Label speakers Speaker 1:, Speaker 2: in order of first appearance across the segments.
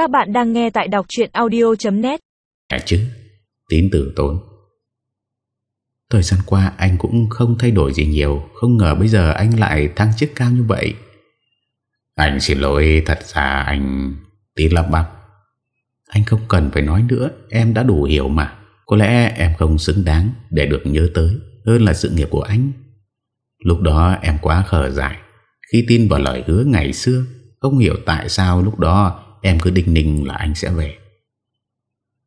Speaker 1: Các bạn đang nghe tại đọc chuyện audio.net
Speaker 2: À chứ Tín tử tốn. Thời gian qua, anh cũng không thay đổi gì nhiều. Không ngờ bây giờ anh lại thăng chức cao như vậy. Anh xin lỗi, Thật ra anh Tín lắp bắp Anh không cần phải nói nữa. Em đã đủ hiểu mà. Có lẽ em không xứng đáng để được nhớ tới. Hơn là sự nghiệp của anh. Lúc đó em quá khờ dại. Khi tin vào lời hứa ngày xưa, Không hiểu tại sao lúc đó Em cứ đinh ninh là anh sẽ về.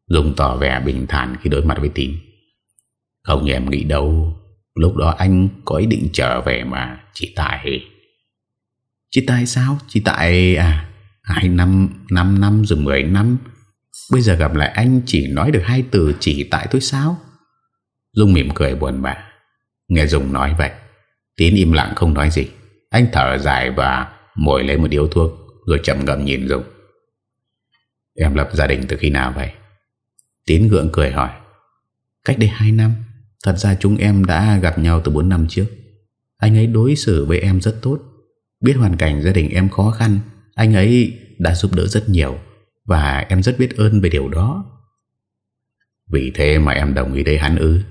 Speaker 2: Dung tỏ vẻ bình thản khi đối mặt với tín. Không như em nghĩ đâu Lúc đó anh có ý định trở về mà Chỉ tại Chỉ tại sao? Chỉ tại à hai năm, 5 năm rồi 10 năm. Bây giờ gặp lại anh chỉ nói được hai từ chỉ tại tôi sao? Dung mỉm cười buồn bã. Nghe Dung nói vậy Tín im lặng không nói gì. Anh thở dài và mồi lấy một điếu thuốc Rồi chậm ngầm nhìn Dung. Em lập gia đình từ khi nào vậy? Tín gượng cười hỏi. Cách đây 2 năm, Thật ra chúng em đã gặp nhau từ 4 năm trước. Anh ấy đối xử với em rất tốt. Biết hoàn cảnh gia đình em khó khăn, Anh ấy đã giúp đỡ rất nhiều Và em rất biết ơn về điều đó. Vì thế mà em đồng ý đây hắn ư?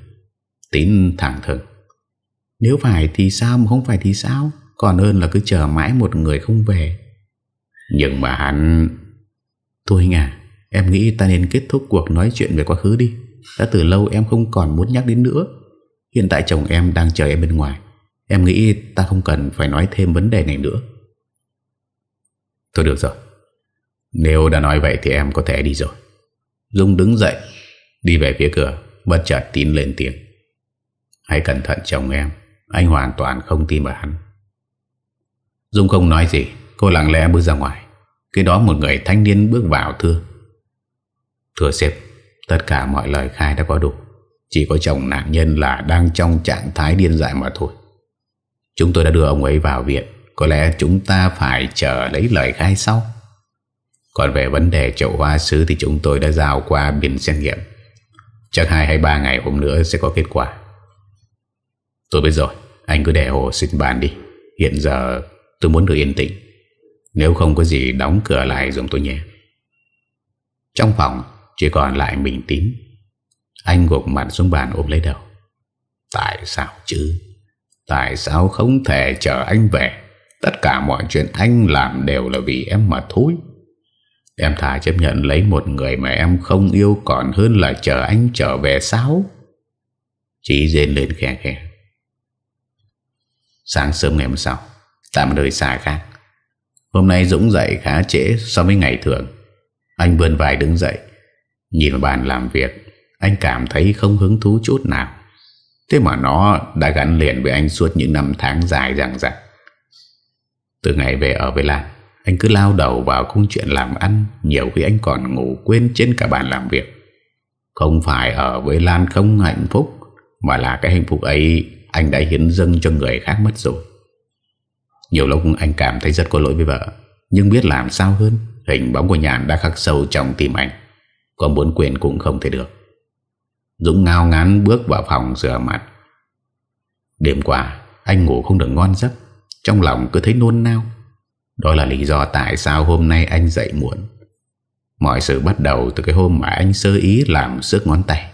Speaker 2: Tín thẳng thừng. Nếu phải thì sao mà không phải thì sao? Còn hơn là cứ chờ mãi một người không về. Nhưng mà hắn Thôi anh Em nghĩ ta nên kết thúc cuộc nói chuyện về quá khứ đi. Đã từ lâu em không còn muốn nhắc đến nữa. Hiện tại chồng em đang chờ em bên ngoài. Em nghĩ ta không cần phải nói thêm vấn đề này nữa. Thôi được rồi. Nếu đã nói vậy thì em có thể đi rồi. Dung đứng dậy, Đi về phía cửa, Bất chợt tín lên tiếng. Hãy cẩn thận chồng em, Anh hoàn toàn không tin vào hắn. Dung không nói gì, Cô lặng lẽ bước ra ngoài. Khi đó một người thanh niên bước vào thưa. Thưa sếp, Tất cả mọi lời khai đã có đủ. Chỉ có chồng nạn nhân là đang trong trạng thái điên dại mà thôi. Chúng tôi đã đưa ông ấy vào viện. Có lẽ chúng ta phải chờ lấy lời khai sau. Còn về vấn đề chậu hoa sứ Thì chúng tôi đã giao qua biển xét nghiệm. Chắc hai hay ba ngày hôm nữa sẽ có kết quả. Tôi biết rồi. Anh cứ để hồ xin bàn đi. Hiện giờ tôi muốn được yên tĩnh. Nếu không có gì đóng cửa lại dùng tôi nhé. Trong phòng, chỉ còn lại mình tín. Anh gục mặt xuống bàn ôm lấy đầu. Tại sao chứ? Tại sao không thể chờ anh về? Tất cả mọi chuyện anh làm đều là vì em mà thôi. Em thà chấp nhận lấy một người mà em không yêu Còn hơn là chờ anh trở về sao? Chí rên lên khe khe Sáng sớm ngày hôm sau Tại một đời xa khác. Hôm nay Dũng dậy khá trễ so với ngày thường. Anh vươn vai đứng dậy, Nhìn bàn làm việc. Anh cảm thấy không hứng thú chút nào. Thế mà nó đã gắn liền với anh suốt những năm tháng dài dằng dặc. Từ ngày về ở với Lan Anh cứ lao đầu vào công chuyện làm ăn, Nhiều khi anh còn ngủ quên trên cả bàn làm việc. Không phải ở với Lan không hạnh phúc, Mà là cái hạnh phúc ấy Anh đã hiến dâng cho người khác mất rồi. Nhiều lúc anh cảm thấy rất có lỗi với vợ, Nhưng biết làm sao hơn, Hình bóng của nhàn đã khắc sâu trong tim anh. Có muốn quên cũng không thể được. Dũng ngao ngán bước vào phòng rửa mặt. Đêm qua, Anh ngủ không được ngon giấc, Trong lòng cứ thấy nôn nao. Đó là lý do tại sao hôm nay anh dậy muộn. Mọi sự bắt đầu từ cái hôm mà anh sơ ý làm sức ngón tay.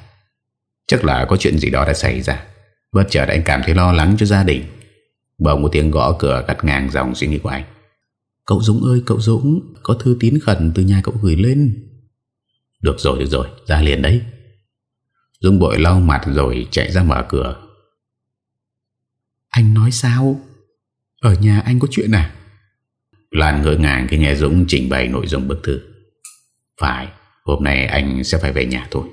Speaker 2: Chắc là có chuyện gì đó đã xảy ra. Bất chợt anh cảm thấy lo lắng cho gia đình. Bỗng một tiếng gõ cửa cắt ngang dòng suy nghĩ của anh Cậu Dũng ơi cậu Dũng Có thư tín khẩn từ nhà cậu gửi lên được rồi, được rồi, ra liền đấy. dũng bội lau mặt rồi chạy ra mở cửa. Anh nói sao? Ở nhà anh có chuyện à? Lan ngỡ ngàng khi nghe Dũng trình bày nội dung bức thư. Phải, hôm nay anh sẽ phải về nhà thôi.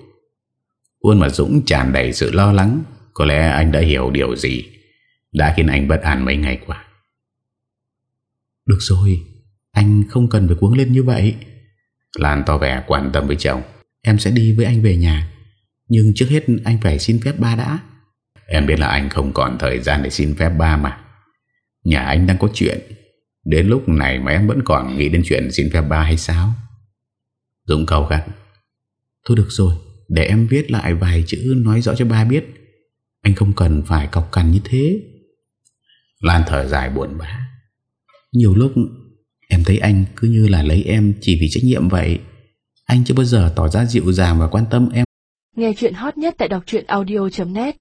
Speaker 2: Khuôn mặt Dũng tràn đầy sự lo lắng. Có lẽ anh đã hiểu điều gì đã khiến anh bất an mấy ngày qua. Được rồi, anh không cần phải cuống lên như vậy. Lan to vẻ quan tâm với chồng. Em sẽ đi với anh về nhà. Nhưng trước hết anh phải xin phép ba đã. Em biết là anh không còn thời gian để xin phép ba mà. Nhà anh đang có chuyện. Đến lúc này mà em vẫn còn nghĩ đến chuyện xin phép ba hay sao? Dũng cầu gắt. Thôi được rồi Để em viết lại vài chữ nói rõ cho ba biết. Anh không cần phải cọc cằn như thế. Lan thở dài buồn bã. Nhiều lúc, Em thấy anh cứ như là lấy em chỉ vì trách nhiệm vậy. Anh chưa bao giờ tỏ ra dịu dàng và quan tâm em.
Speaker 1: Nghe chuyện hot nhất tại đọc audio.net